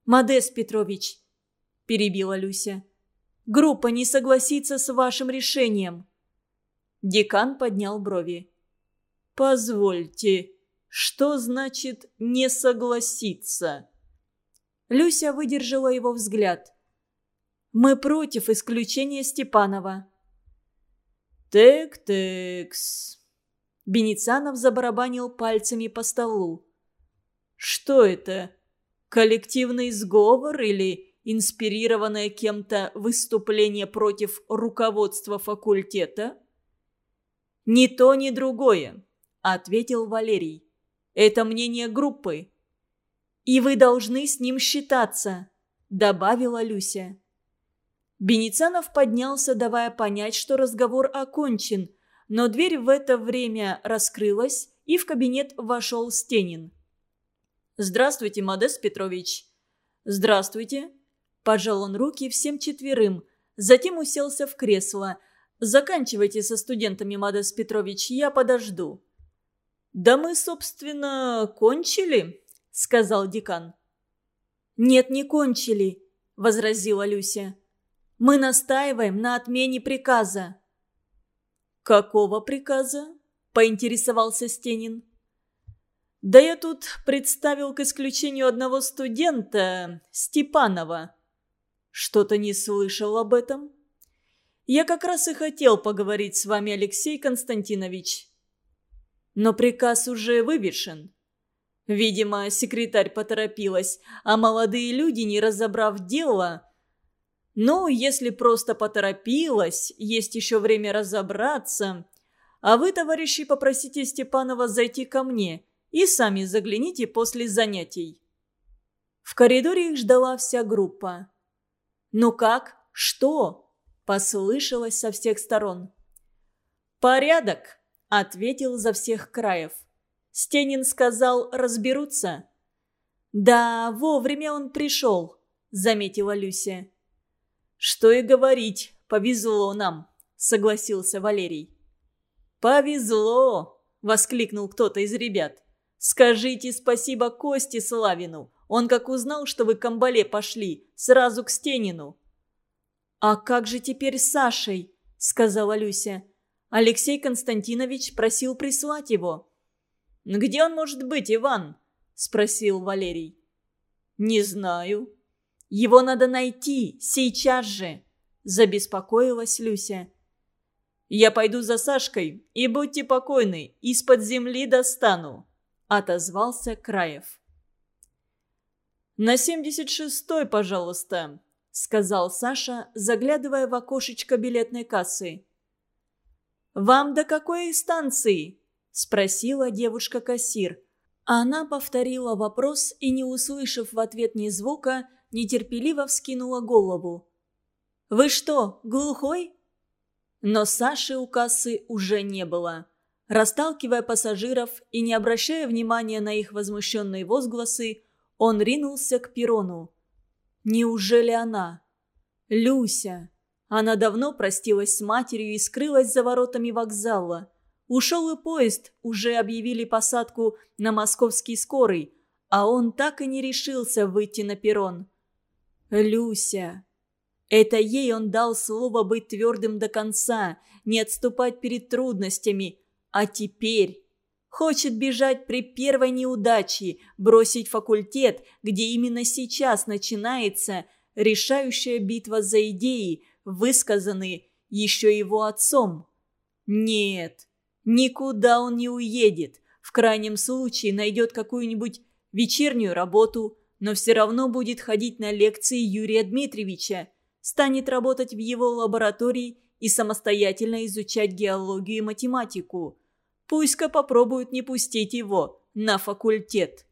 «Модест Петрович», – перебила Люся, – «группа не согласится с вашим решением». Декан поднял брови. «Позвольте, что значит «не согласиться»?» Люся выдержала его взгляд. «Мы против исключения Степанова». «Тек-текс». Беницанов забарабанил пальцами по столу. «Что это? Коллективный сговор или инспирированное кем-то выступление против руководства факультета?» «Ни то, ни другое», — ответил Валерий. «Это мнение группы». «И вы должны с ним считаться», — добавила Люся. Беницанов поднялся, давая понять, что разговор окончен, но дверь в это время раскрылась, и в кабинет вошел Стенин. «Здравствуйте, Модест Петрович». «Здравствуйте». Пожал он руки всем четверым, затем уселся в кресло. «Заканчивайте со студентами, Модест Петрович, я подожду». «Да мы, собственно, кончили», — сказал декан. «Нет, не кончили», — возразила Люся. Мы настаиваем на отмене приказа». «Какого приказа?» – поинтересовался Стенин. «Да я тут представил к исключению одного студента, Степанова. Что-то не слышал об этом?» «Я как раз и хотел поговорить с вами, Алексей Константинович». «Но приказ уже вывешен». Видимо, секретарь поторопилась, а молодые люди, не разобрав дело, ну, если просто поторопилась, есть еще время разобраться. А вы, товарищи, попросите Степанова зайти ко мне и сами загляните после занятий. В коридоре их ждала вся группа. «Ну как? Что?» – послышалось со всех сторон. «Порядок», – ответил за всех краев. Стенин сказал, разберутся. «Да, вовремя он пришел», – заметила Люся. «Что и говорить, повезло нам», — согласился Валерий. «Повезло!» — воскликнул кто-то из ребят. «Скажите спасибо Косте Славину. Он как узнал, что вы к Камбале пошли, сразу к Стенину». «А как же теперь с Сашей?» — сказала Люся. Алексей Константинович просил прислать его. «Где он может быть, Иван?» – спросил Валерий. «Не знаю». «Его надо найти, сейчас же!» – забеспокоилась Люся. «Я пойду за Сашкой, и будьте покойны, из-под земли достану», – отозвался Краев. «На семьдесят шестой, пожалуйста», – сказал Саша, заглядывая в окошечко билетной кассы. «Вам до какой станции?» – спросила девушка-кассир. Она повторила вопрос и, не услышав в ответ ни звука, нетерпеливо вскинула голову. «Вы что, глухой?» Но Саши у кассы уже не было. Расталкивая пассажиров и не обращая внимания на их возмущенные возгласы, он ринулся к перрону. Неужели она? Люся. Она давно простилась с матерью и скрылась за воротами вокзала. Ушел и поезд, уже объявили посадку на московский скорый, а он так и не решился выйти на перрон. Люся. Это ей он дал слово быть твердым до конца, не отступать перед трудностями. А теперь хочет бежать при первой неудаче, бросить факультет, где именно сейчас начинается решающая битва за идеи, высказанные еще его отцом. Нет, никуда он не уедет. В крайнем случае найдет какую-нибудь вечернюю работу, но все равно будет ходить на лекции Юрия Дмитриевича, станет работать в его лаборатории и самостоятельно изучать геологию и математику. Пусть-ка попробуют не пустить его на факультет.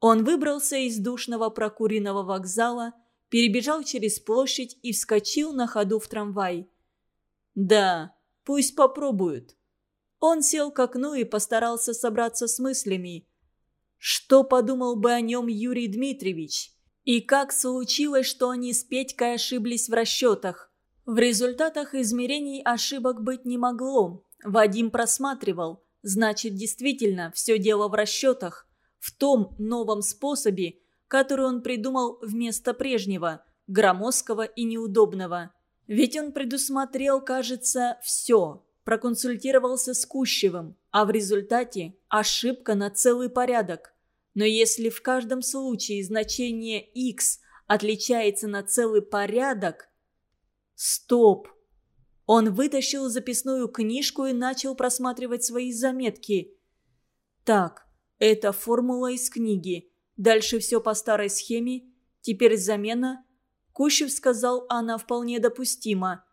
Он выбрался из душного прокуренного вокзала, перебежал через площадь и вскочил на ходу в трамвай. «Да, пусть попробуют». Он сел к окну и постарался собраться с мыслями. Что подумал бы о нем Юрий Дмитриевич? И как случилось, что они с Петькой ошиблись в расчетах? В результатах измерений ошибок быть не могло. Вадим просматривал. Значит, действительно, все дело в расчетах. В том новом способе, который он придумал вместо прежнего, громоздкого и неудобного. Ведь он предусмотрел, кажется, все. Проконсультировался с Кущевым, а в результате ошибка на целый порядок. Но если в каждом случае значение x отличается на целый порядок... Стоп! Он вытащил записную книжку и начал просматривать свои заметки. Так, это формула из книги. Дальше все по старой схеме. Теперь замена. Кущев сказал, она вполне допустима.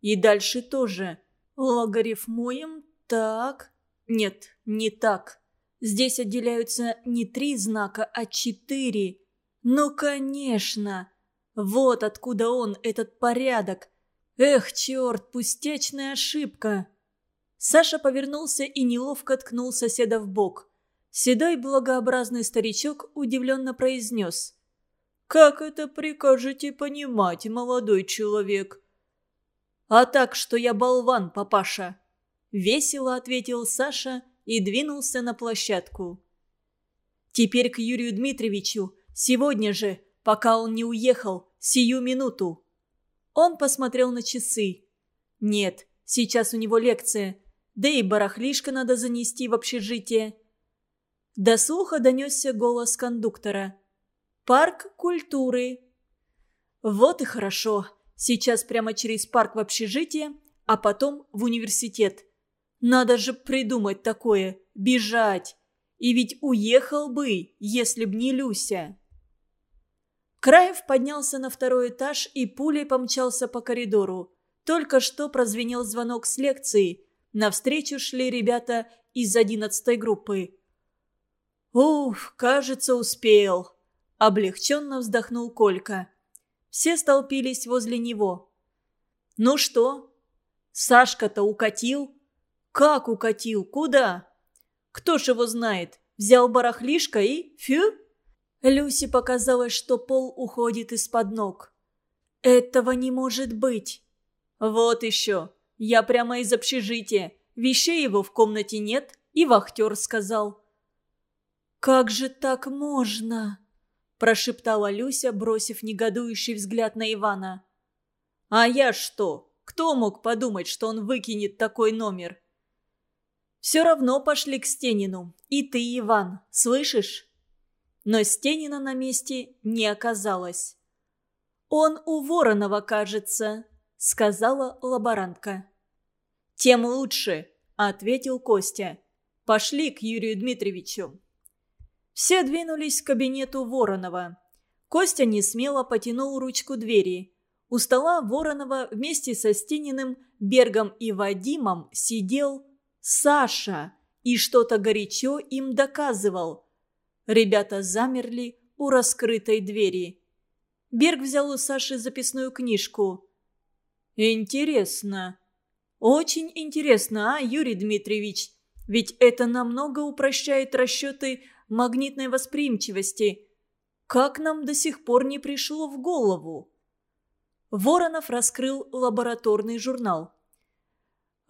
И дальше тоже. Логарифмуем. Так. Нет, не так. Здесь отделяются не три знака, а четыре. Ну, конечно. Вот откуда он, этот порядок. Эх, черт, пустячная ошибка. Саша повернулся и неловко ткнул соседа в бок. Седой благообразный старичок удивленно произнес. «Как это прикажете понимать, молодой человек?» «А так, что я болван, папаша!» Весело ответил Саша и двинулся на площадку. «Теперь к Юрию Дмитриевичу. Сегодня же, пока он не уехал, сию минуту». Он посмотрел на часы. «Нет, сейчас у него лекция. Да и барахлишко надо занести в общежитие». До слуха донесся голос кондуктора. «Парк культуры». «Вот и хорошо. Сейчас прямо через парк в общежитие, а потом в университет. Надо же придумать такое. Бежать. И ведь уехал бы, если б не Люся». Краев поднялся на второй этаж и пулей помчался по коридору. Только что прозвенел звонок с лекции. Навстречу шли ребята из одиннадцатой группы. «Уф, кажется, успел», – облегченно вздохнул Колька. Все столпились возле него. «Ну что? Сашка-то укатил?» «Как укатил? Куда?» «Кто ж его знает? Взял барахлишко и... фью!» Люси показалось, что пол уходит из-под ног. «Этого не может быть!» «Вот еще! Я прямо из общежития. Вещей его в комнате нет, и вахтер сказал». «Как же так можно?» – прошептала Люся, бросив негодующий взгляд на Ивана. «А я что? Кто мог подумать, что он выкинет такой номер? Все равно пошли к Стенину. И ты, Иван, слышишь? Но Стенина на месте не оказалось. «Он у Воронова, кажется», — сказала лаборантка. «Тем лучше», — ответил Костя. «Пошли к Юрию Дмитриевичу». Все двинулись к кабинету Воронова. Костя несмело потянул ручку двери. У стола Воронова вместе со Стениным, Бергом и Вадимом сидел Саша и что-то горячо им доказывал. Ребята замерли у раскрытой двери. Берг взял у Саши записную книжку. «Интересно. Очень интересно, а, Юрий Дмитриевич? Ведь это намного упрощает расчеты магнитной восприимчивости. Как нам до сих пор не пришло в голову?» Воронов раскрыл лабораторный журнал.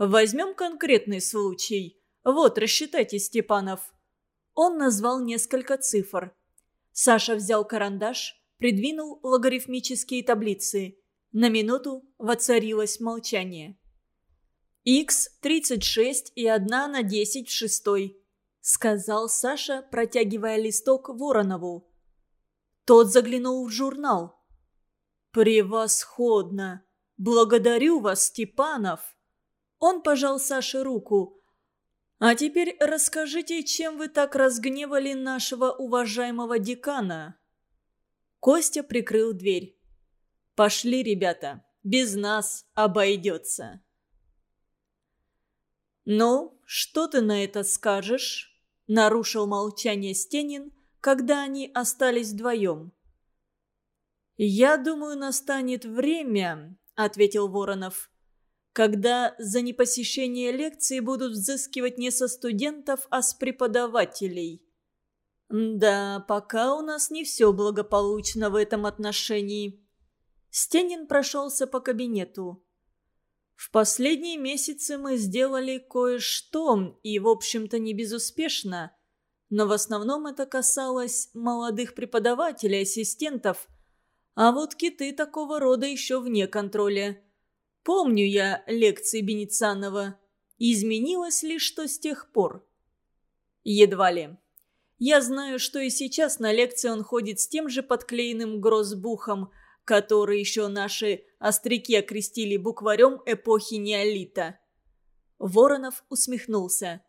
«Возьмем конкретный случай. Вот, рассчитайте, Степанов». Он назвал несколько цифр. Саша взял карандаш, придвинул логарифмические таблицы. На минуту воцарилось молчание. «Х 36 и 1 на 10 в шестой», — сказал Саша, протягивая листок Воронову. Тот заглянул в журнал. «Превосходно! Благодарю вас, Степанов!» Он пожал Саше руку. «А теперь расскажите, чем вы так разгневали нашего уважаемого декана?» Костя прикрыл дверь. «Пошли, ребята, без нас обойдется». «Ну, что ты на это скажешь?» – нарушил молчание Стенин, когда они остались вдвоем. «Я думаю, настанет время», – ответил Воронов, «когда за непосещение лекции будут взыскивать не со студентов, а с преподавателей». «Да, пока у нас не все благополучно в этом отношении». Стенин прошелся по кабинету. В последние месяцы мы сделали кое-что, и, в общем-то, не безуспешно. Но в основном это касалось молодых преподавателей, ассистентов. А вот киты такого рода еще вне контроля. Помню я лекции Беницанова. Изменилось ли что с тех пор? Едва ли. Я знаю, что и сейчас на лекции он ходит с тем же подклеенным грозбухом – который еще наши остряки окрестили букварем эпохи неолита. Воронов усмехнулся.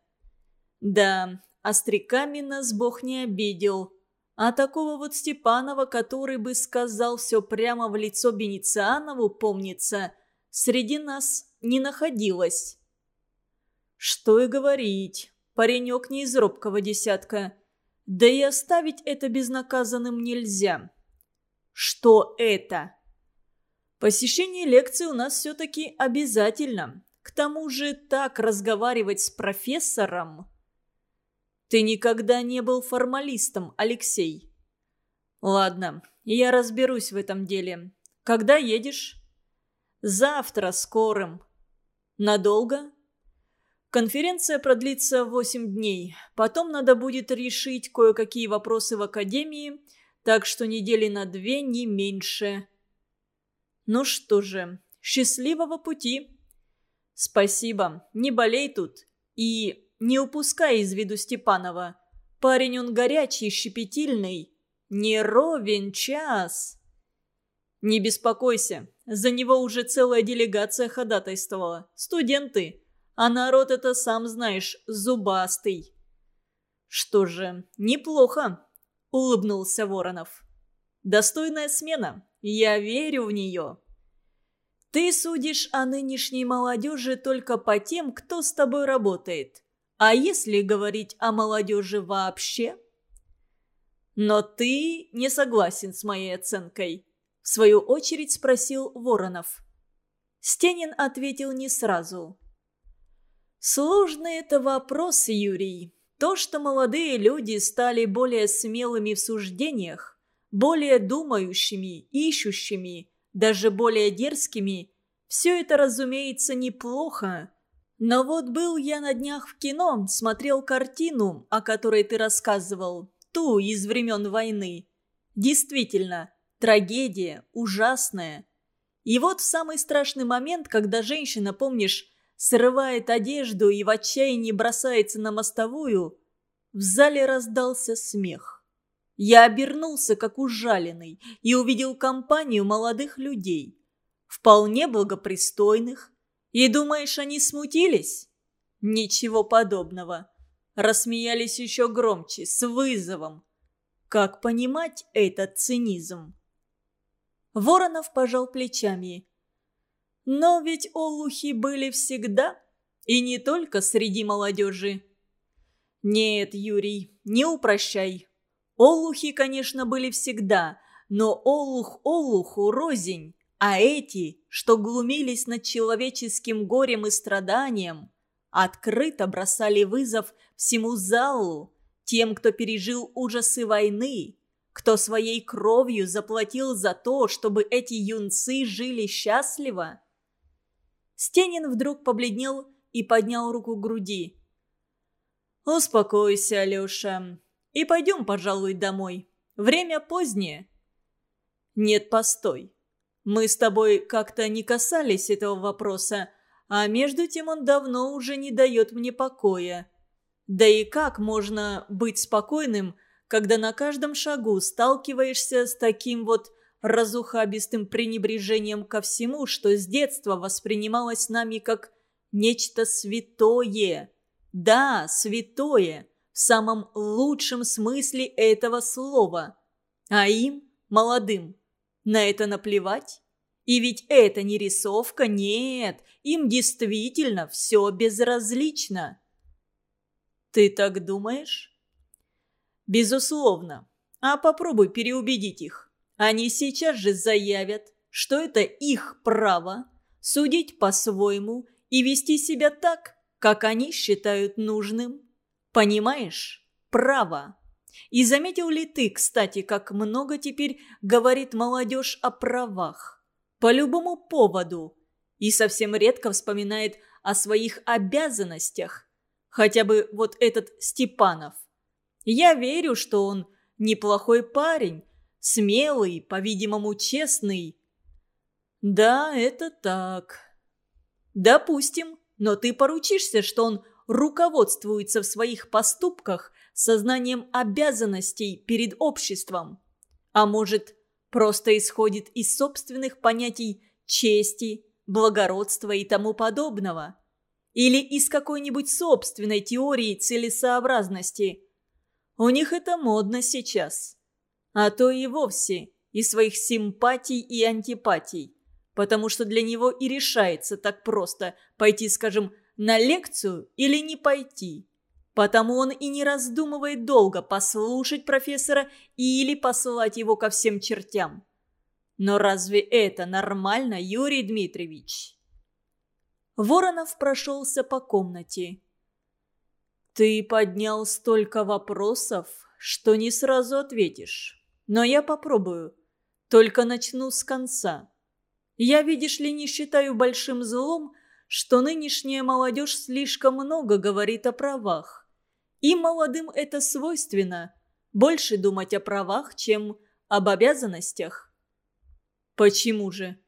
«Да, остряками нас Бог не обидел. А такого вот Степанова, который бы сказал все прямо в лицо Бенецианову, помнится, среди нас не находилось». «Что и говорить, паренек не из робкого десятка. Да и оставить это безнаказанным нельзя». Что это? Посещение лекции у нас все-таки обязательно. К тому же так разговаривать с профессором... Ты никогда не был формалистом, Алексей. Ладно, я разберусь в этом деле. Когда едешь? Завтра скорым. Надолго? Конференция продлится 8 дней. Потом надо будет решить кое-какие вопросы в академии – так что недели на две не меньше. Ну что же, счастливого пути. Спасибо, не болей тут. И не упускай из виду Степанова. Парень он горячий, щепетильный. Не ровен час. Не беспокойся, за него уже целая делегация ходатайствовала. Студенты. А народ это, сам знаешь, зубастый. Что же, неплохо улыбнулся Воронов. «Достойная смена. Я верю в нее». «Ты судишь о нынешней молодежи только по тем, кто с тобой работает. А если говорить о молодежи вообще?» «Но ты не согласен с моей оценкой», – в свою очередь спросил Воронов. Стенин ответил не сразу. «Сложный это вопрос, Юрий. То, что молодые люди стали более смелыми в суждениях, более думающими, ищущими, даже более дерзкими, все это, разумеется, неплохо. Но вот был я на днях в кино, смотрел картину, о которой ты рассказывал, ту из времен войны. Действительно, трагедия, ужасная. И вот в самый страшный момент, когда женщина, помнишь, срывает одежду и в отчаянии бросается на мостовую, в зале раздался смех. Я обернулся, как ужаленный, и увидел компанию молодых людей, вполне благопристойных. И думаешь, они смутились? Ничего подобного. Рассмеялись еще громче, с вызовом. Как понимать этот цинизм? Воронов пожал плечами. Но ведь олухи были всегда, и не только среди молодежи. Нет, Юрий, не упрощай. Олухи, конечно, были всегда, но олух олуху рознь, а эти, что глумились над человеческим горем и страданием, открыто бросали вызов всему залу, тем, кто пережил ужасы войны, кто своей кровью заплатил за то, чтобы эти юнцы жили счастливо. Стенин вдруг побледнел и поднял руку к груди. «Успокойся, Алеша, и пойдем, пожалуй, домой. Время позднее». «Нет, постой. Мы с тобой как-то не касались этого вопроса, а между тем он давно уже не дает мне покоя. Да и как можно быть спокойным, когда на каждом шагу сталкиваешься с таким вот разухабистым пренебрежением ко всему, что с детства воспринималось нами как нечто святое. Да, святое, в самом лучшем смысле этого слова. А им, молодым, на это наплевать? И ведь это не рисовка, нет, им действительно все безразлично. Ты так думаешь? Безусловно. А попробуй переубедить их. Они сейчас же заявят, что это их право судить по-своему и вести себя так, как они считают нужным. Понимаешь? Право. И заметил ли ты, кстати, как много теперь говорит молодежь о правах? По любому поводу. И совсем редко вспоминает о своих обязанностях. Хотя бы вот этот Степанов. Я верю, что он неплохой парень, смелый, по-видимому, честный. Да, это так. Допустим, но ты поручишься, что он руководствуется в своих поступках сознанием обязанностей перед обществом. А может, просто исходит из собственных понятий чести, благородства и тому подобного. Или из какой-нибудь собственной теории целесообразности. У них это модно сейчас а то и вовсе из своих симпатий и антипатий. Потому что для него и решается так просто пойти, скажем, на лекцию или не пойти. Потому он и не раздумывает долго послушать профессора или посылать его ко всем чертям. Но разве это нормально, Юрий Дмитриевич? Воронов прошелся по комнате. «Ты поднял столько вопросов, что не сразу ответишь. Но я попробую. Только начну с конца. Я, видишь ли, не считаю большим злом, что нынешняя молодежь слишком много говорит о правах. И молодым это свойственно – больше думать о правах, чем об обязанностях. Почему же?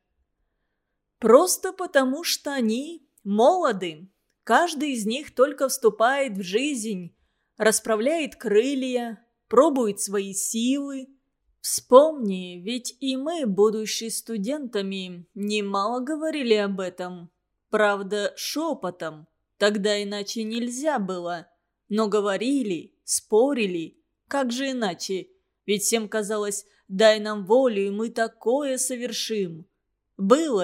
Просто потому, что они молоды. Каждый из них только вступает в жизнь, расправляет крылья, пробует свои силы, Вспомни, ведь и мы, будучи студентами, немало говорили об этом. Правда, шепотом. Тогда иначе нельзя было. Но говорили, спорили. Как же иначе? Ведь всем казалось, дай нам волю, и мы такое совершим. Было